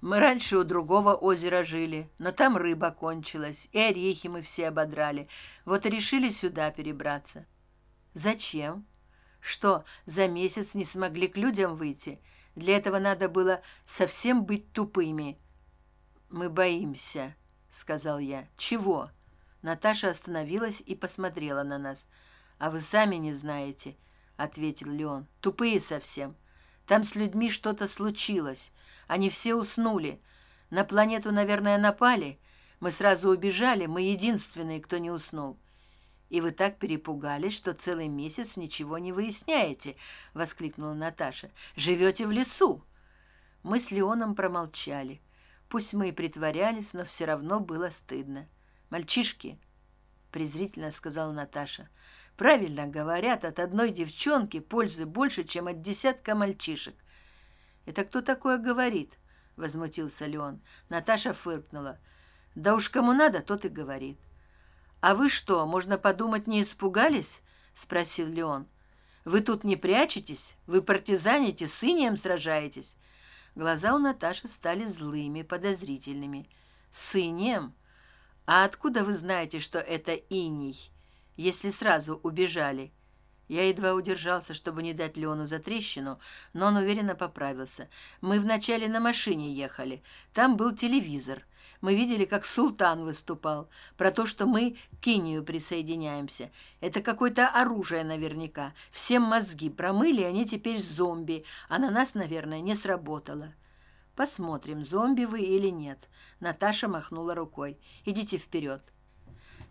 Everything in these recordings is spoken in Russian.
мы раньше у другого озера жили но там рыба кончилась и орехи мы все ободрали. Вот и решили сюда перебраться. Зачем? Что за месяц не смогли к людям выйти? Для этого надо было совсем быть тупыми. Мы боимся сказал я. Чего? Наташа остановилась и посмотрела на нас. А вы сами не знаете ответил леон. Тупые совсем там с людьми что то случилось. Они все уснули. На планету наверное напали. Мы сразу убежали мы единственные кто не уснул. И вы так перепугались что целый месяц ничего не выясняете воскликнула наташа. Живете в лесу. Мы с леоном промолчали. Пусть мы и притворялись но все равно было стыдно. Мальчишки презрительно сказала наташа правильно говорят от одной девчонки пользы больше чем от десятка мальчишек это кто такое говорит возмутился леон. Наташа фыркнула да уж кому надо тот и говорит а вы что можно подумать не испугались спросил леон вы тут не прячетесь вы партизаните с инием сражаетесь. Глаза у наташи стали злыми подозрительными с инием? А откуда вы знаете что это иний если сразу убежали. Я едва удержался чтобы не дать леону за трещину но он уверенно поправился. Мы вначале на машине ехали. Там был телевизор. Мы видели как султан выступал. Про то что мы к кинию присоединяемся. Это какое то оружие наверняка. Всем мозги промыли они теперь зомби. А на нас наверное не сработало. Посмотрим зомби вы или нет. Наташа махнула рукой. Идите вперед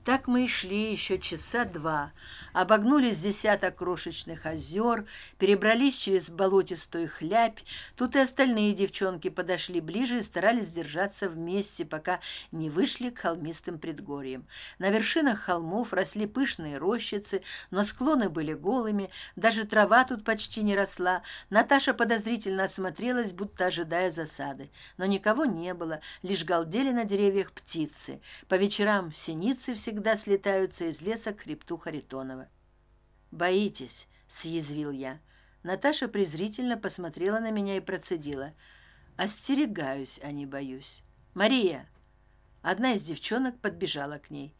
так мы и шли еще часа два. Обогнули десяток крошечных озер перебрались через болотистую хлябь тут и остальные девчонки подошли ближе и старались держаться вместе пока не вышли к холмистым предгорьям. На вершинах холмов росли пышные рощицы но склоны были голыми даже трава тут почти не росла. Наташа подозрительно осмотрелась будто ожидая засады. Но никого не было лишь галдели на деревьях птицы. По вечерам синицы все всегда слетаются из леса к харитонова. Боитесь съязвил я. Наташа презрительно посмотрела на меня и процедила. Остерегаюсь а не боюсь. Мария! Одна из девчонок подбежала к ней.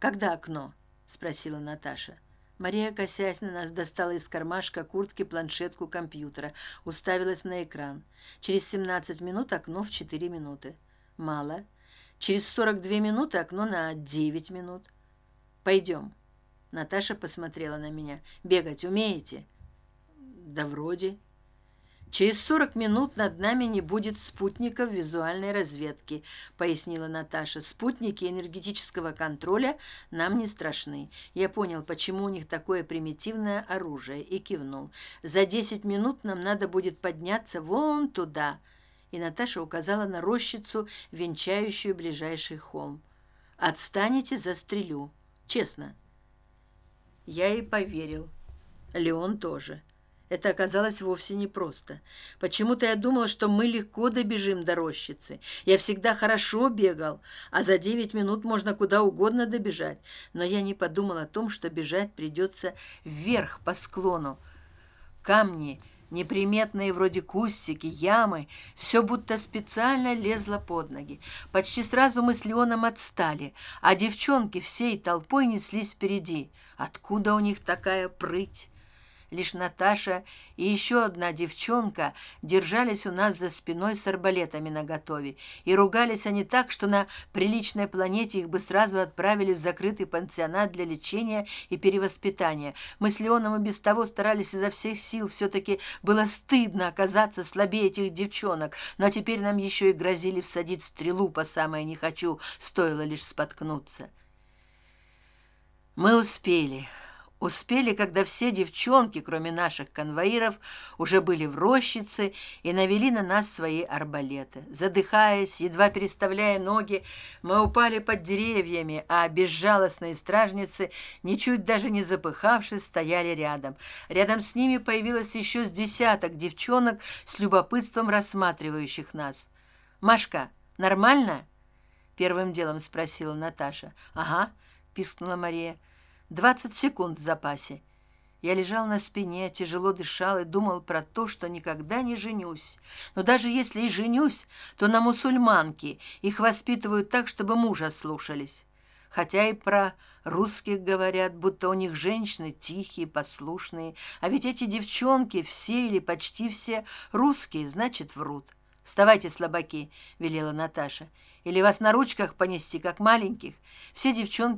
Когда окно спросила наташа. Мария косясь на нас достала из кармашка куртки планшетку компьютера уставилась на экран. Через семнадцать минут окно в четыре минуты. Мало через сорок две минуты окно на девять минут. Пойдем. Наташа посмотрела на меня. Бегать умеете? Да вроде. Через сорок минут над нами не будет спутников визуальной разведки пояснила наташа. Спутники энергетического контроля нам не страшны. Я понял почему у них такое примитивное оружие и кивнул. За десять минут нам надо будет подняться вон туда и наташа указала на рощицу венчающую ближайший холм. Отстанете застрелю. Честно я и поверил. Леон тоже. Это оказалось вовсе непросто. Почему то я думал что мы легко добежим до рощицы. Я всегда хорошо бегал а за девять минут можно куда угодно добежать. Но я не подумал о том что бежать придется вверх по склону. Камни неприметные вроде кустики ямы все будто специально лезло под ноги. Почти сразу мы с леоном отстали а девчонки всей толпой неслись впереди. Откуда у них такая прыть лишь наташа и еще одна девчонка держались у нас за спиной с арбалетами наготове. И ругались они так что на приличной планете их бы сразу отправили в закрытый пансионат для лечения и перевоспитания. Мы с леоном и без того старались изо всех сил. Все таки было стыдно оказаться слабее этих девчонок. Но теперь нам еще и грозили всадить стрелу по самое не хочу стоило лишь споткнуться. Мы успели успели когда все девчонки кроме наших конвоиров уже были в рощице и навели на нас свои арбалеты. Задыхаясь едва переставляя ноги мы упали под деревьями а безжалостные стражницы ничуть даже не запыхавшись стояли рядом. Рядом с ними появилось еще с десяток девчонок с любопытством рассматривающих нас. Машка нормально первым делом спросила наташа. Ага пискнула мария двадцать секунд в запасе. Я лежал на спине тяжело дышал и думал про то что никогда не женюсь. Но даже если и женюсь то на мусульманки их воспитывают так чтобы мужа слушались. Хотя и про русских говорят будто у них женщины тихие послушные. А ведь эти девчонки все или почти все русские значит врут. Вставайте слабаки велела наташа. Или вас на ручках понести как маленьких. Все девчонки